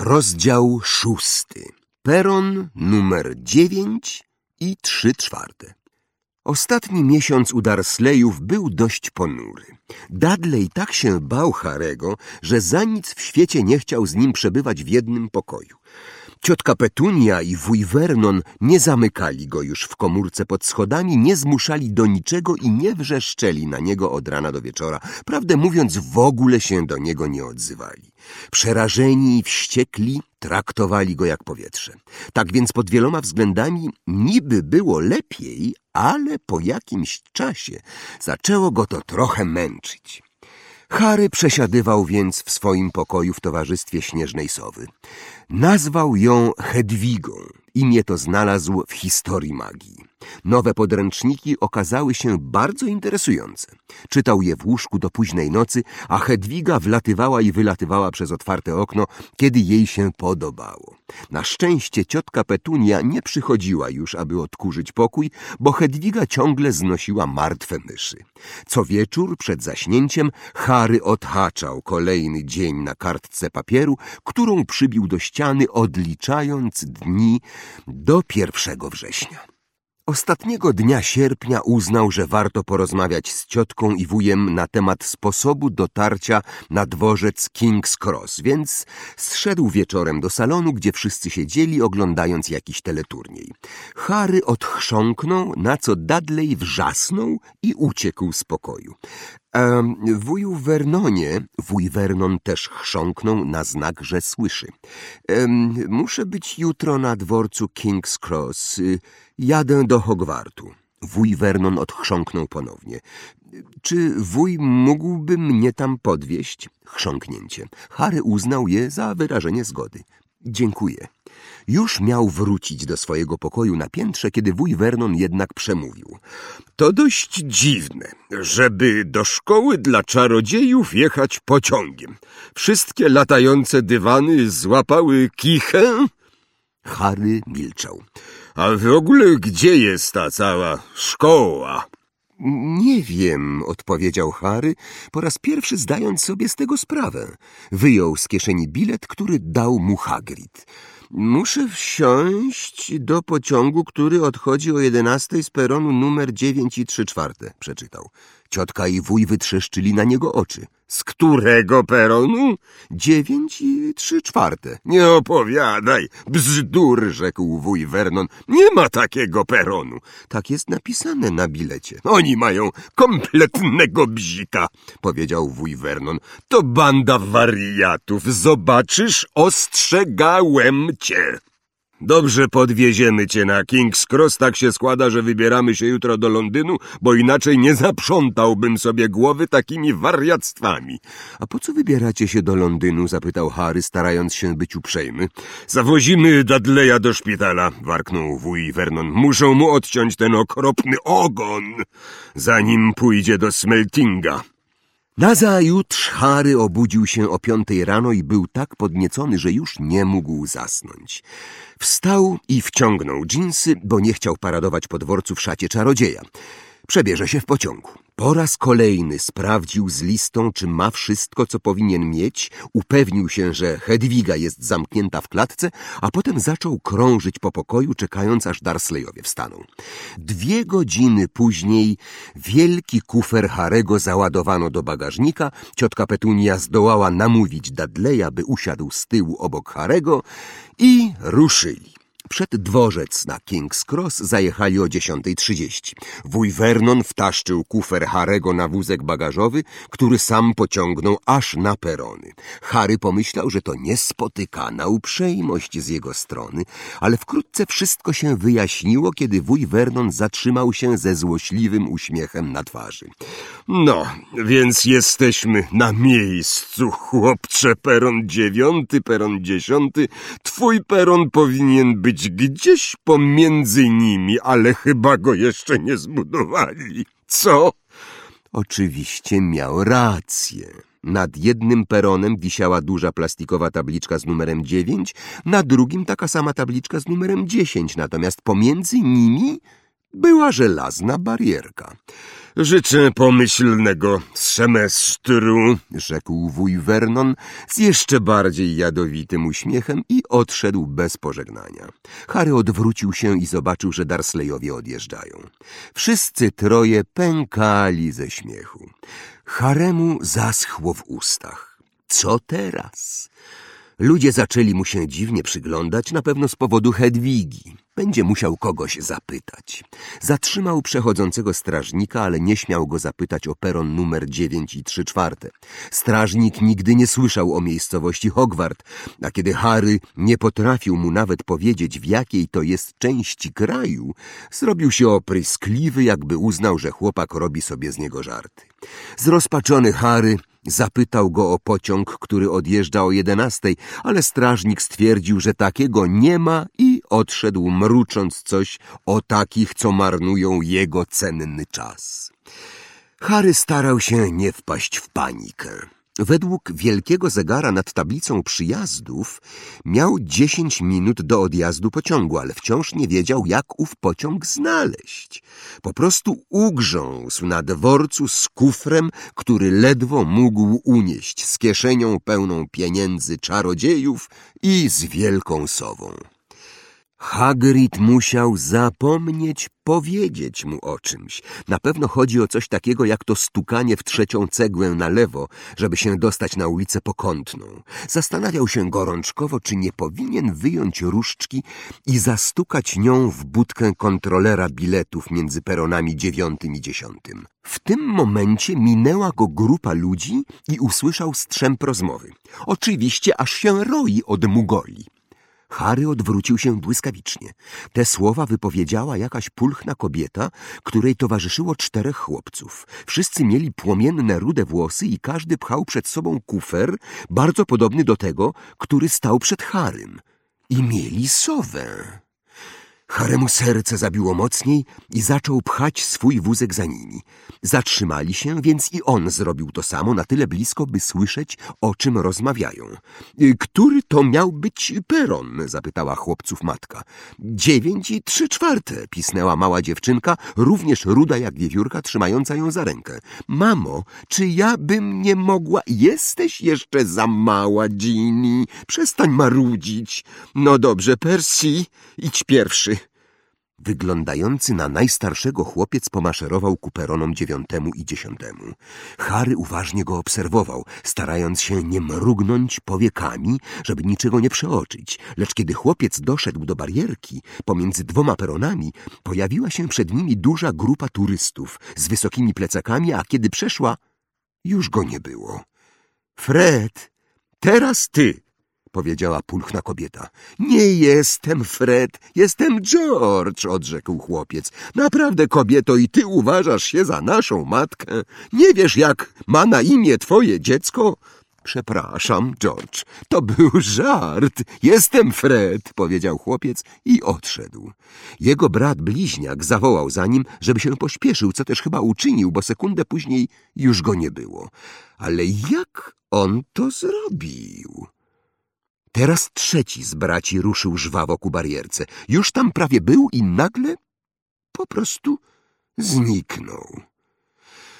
Rozdział szósty. Peron numer dziewięć i trzy czwarte. Ostatni miesiąc u Darsleyów był dość ponury. Dudley tak się bał Harego, że za nic w świecie nie chciał z nim przebywać w jednym pokoju. Ciotka Petunia i wuj Vernon nie zamykali go już w komórce pod schodami, nie zmuszali do niczego i nie wrzeszczeli na niego od rana do wieczora. Prawdę mówiąc, w ogóle się do niego nie odzywali. Przerażeni i wściekli traktowali go jak powietrze. Tak więc pod wieloma względami niby było lepiej, ale po jakimś czasie zaczęło go to trochę męczyć. Harry przesiadywał więc w swoim pokoju w towarzystwie śnieżnej sowy. Nazwał ją Hedwigą. Imię to znalazł w historii magii. Nowe podręczniki okazały się bardzo interesujące. Czytał je w łóżku do późnej nocy, a Hedwiga wlatywała i wylatywała przez otwarte okno, kiedy jej się podobało. Na szczęście ciotka Petunia nie przychodziła już, aby odkurzyć pokój, bo Hedwiga ciągle znosiła martwe myszy. Co wieczór przed zaśnięciem Harry odhaczał kolejny dzień na kartce papieru, którą przybił do ściany, odliczając dni do pierwszego września. Ostatniego dnia sierpnia uznał, że warto porozmawiać z ciotką i wujem na temat sposobu dotarcia na dworzec King's Cross, więc zszedł wieczorem do salonu, gdzie wszyscy siedzieli, oglądając jakiś teleturniej. Harry odchrząknął, na co Dudley wrzasnął i uciekł z pokoju. A wuju Vernonie, wuj Vernon też chrząknął na znak, że słyszy. Ehm, muszę być jutro na dworcu King's Cross. Jadę do Hogwartu. Wuj Vernon odchrząknął ponownie. Czy wuj mógłby mnie tam podwieźć? Chrząknięcie. Harry uznał je za wyrażenie zgody. Dziękuję. Już miał wrócić do swojego pokoju na piętrze, kiedy wuj Vernon jednak przemówił. To dość dziwne, żeby do szkoły dla czarodziejów jechać pociągiem. Wszystkie latające dywany złapały kichę? Harry milczał. A w ogóle gdzie jest ta cała szkoła? Nie wiem, odpowiedział Harry, po raz pierwszy zdając sobie z tego sprawę. Wyjął z kieszeni bilet, który dał mu Hagrid. Muszę wsiąść do pociągu, który odchodzi o jedenastej z peronu numer dziewięć i trzy czwarte, przeczytał. Ciotka i wuj wytrzeszczyli na niego oczy. Z którego peronu? Dziewięć i trzy czwarte. Nie opowiadaj, bzdur, rzekł wuj Vernon. Nie ma takiego peronu. Tak jest napisane na bilecie. Oni mają kompletnego bzika, powiedział wuj Vernon. To banda wariatów. Zobaczysz, ostrzegałem cię. Dobrze podwieziemy cię na King's Cross. Tak się składa, że wybieramy się jutro do Londynu, bo inaczej nie zaprzątałbym sobie głowy takimi wariactwami. A po co wybieracie się do Londynu? zapytał Harry, starając się być uprzejmy. Zawozimy Dudleya do szpitala, warknął wuj Vernon. Muszą mu odciąć ten okropny ogon, zanim pójdzie do Smeltinga. Nazajutrz Harry obudził się o piątej rano i był tak podniecony, że już nie mógł zasnąć. Wstał i wciągnął dżinsy, bo nie chciał paradować po dworcu w szacie czarodzieja. Przebierze się w pociągu. Po raz kolejny sprawdził z listą, czy ma wszystko, co powinien mieć, upewnił się, że Hedwiga jest zamknięta w klatce, a potem zaczął krążyć po pokoju, czekając aż Darsleyowie wstaną. Dwie godziny później wielki kufer Harego załadowano do bagażnika, ciotka Petunia zdołała namówić Dudleya, by usiadł z tyłu obok Harego i ruszyli. Przed dworzec na King's Cross zajechali o 10.30. Wuj Vernon wtaszczył kufer Harego na wózek bagażowy, który sam pociągnął aż na perony. Harry pomyślał, że to niespotykana uprzejmość z jego strony, ale wkrótce wszystko się wyjaśniło, kiedy wuj Vernon zatrzymał się ze złośliwym uśmiechem na twarzy. No, więc jesteśmy na miejscu, chłopcze, peron dziewiąty, peron dziesiąty. Twój peron powinien być być gdzieś pomiędzy nimi, ale chyba go jeszcze nie zbudowali. Co? Oczywiście miał rację. Nad jednym peronem wisiała duża plastikowa tabliczka z numerem 9, na drugim taka sama tabliczka z numerem 10, natomiast pomiędzy nimi była żelazna barierka. Życzę pomyślnego semestru, rzekł wuj Vernon z jeszcze bardziej jadowitym uśmiechem i odszedł bez pożegnania. Harry odwrócił się i zobaczył, że Darsleyowie odjeżdżają. Wszyscy troje pękali ze śmiechu. Haremu zaschło w ustach. Co teraz? Ludzie zaczęli mu się dziwnie przyglądać, na pewno z powodu Hedwigi. Będzie musiał kogoś zapytać. Zatrzymał przechodzącego strażnika, ale nie śmiał go zapytać o peron numer 9 i 3 czwarte. Strażnik nigdy nie słyszał o miejscowości Hogwart, a kiedy Harry nie potrafił mu nawet powiedzieć, w jakiej to jest części kraju, zrobił się opryskliwy, jakby uznał, że chłopak robi sobie z niego żarty. Zrozpaczony Harry Zapytał go o pociąg, który odjeżdża o jedenastej, ale strażnik stwierdził, że takiego nie ma i odszedł mrucząc coś o takich, co marnują jego cenny czas. Harry starał się nie wpaść w panikę. Według wielkiego zegara nad tablicą przyjazdów miał dziesięć minut do odjazdu pociągu, ale wciąż nie wiedział, jak ów pociąg znaleźć. Po prostu ugrząsł na dworcu z kufrem, który ledwo mógł unieść, z kieszenią pełną pieniędzy czarodziejów i z wielką sową. Hagrid musiał zapomnieć powiedzieć mu o czymś. Na pewno chodzi o coś takiego jak to stukanie w trzecią cegłę na lewo, żeby się dostać na ulicę Pokątną. Zastanawiał się gorączkowo, czy nie powinien wyjąć różdżki i zastukać nią w budkę kontrolera biletów między peronami dziewiątym i dziesiątym. W tym momencie minęła go grupa ludzi i usłyszał strzęp rozmowy. Oczywiście aż się roi od mugoli. Harry odwrócił się błyskawicznie. Te słowa wypowiedziała jakaś pulchna kobieta, której towarzyszyło czterech chłopców. Wszyscy mieli płomienne rude włosy i każdy pchał przed sobą kufer, bardzo podobny do tego, który stał przed Harrym. I mieli sowę. Haremu serce zabiło mocniej i zaczął pchać swój wózek za nimi. Zatrzymali się, więc i on zrobił to samo na tyle blisko, by słyszeć, o czym rozmawiają. Który to miał być peron? zapytała chłopców matka. Dziewięć i trzy czwarte, pisnęła mała dziewczynka, również ruda jak wiewiórka, trzymająca ją za rękę. Mamo, czy ja bym nie mogła? Jesteś jeszcze za mała, Ginny. Przestań marudzić. No dobrze, Percy, idź pierwszy. Wyglądający na najstarszego chłopiec pomaszerował ku peronom dziewiątemu i dziesiątemu. Harry uważnie go obserwował, starając się nie mrugnąć powiekami, żeby niczego nie przeoczyć. Lecz kiedy chłopiec doszedł do barierki, pomiędzy dwoma peronami, pojawiła się przed nimi duża grupa turystów z wysokimi plecakami, a kiedy przeszła, już go nie było. Fred, teraz ty! Powiedziała pulchna kobieta. Nie jestem Fred, jestem George, odrzekł chłopiec. Naprawdę, kobieto, i ty uważasz się za naszą matkę? Nie wiesz, jak ma na imię twoje dziecko? Przepraszam, George, to był żart. Jestem Fred, powiedział chłopiec i odszedł. Jego brat bliźniak zawołał za nim, żeby się pośpieszył, co też chyba uczynił, bo sekundę później już go nie było. Ale jak on to zrobił? Teraz trzeci z braci ruszył żwawo ku barierce. Już tam prawie był i nagle po prostu zniknął.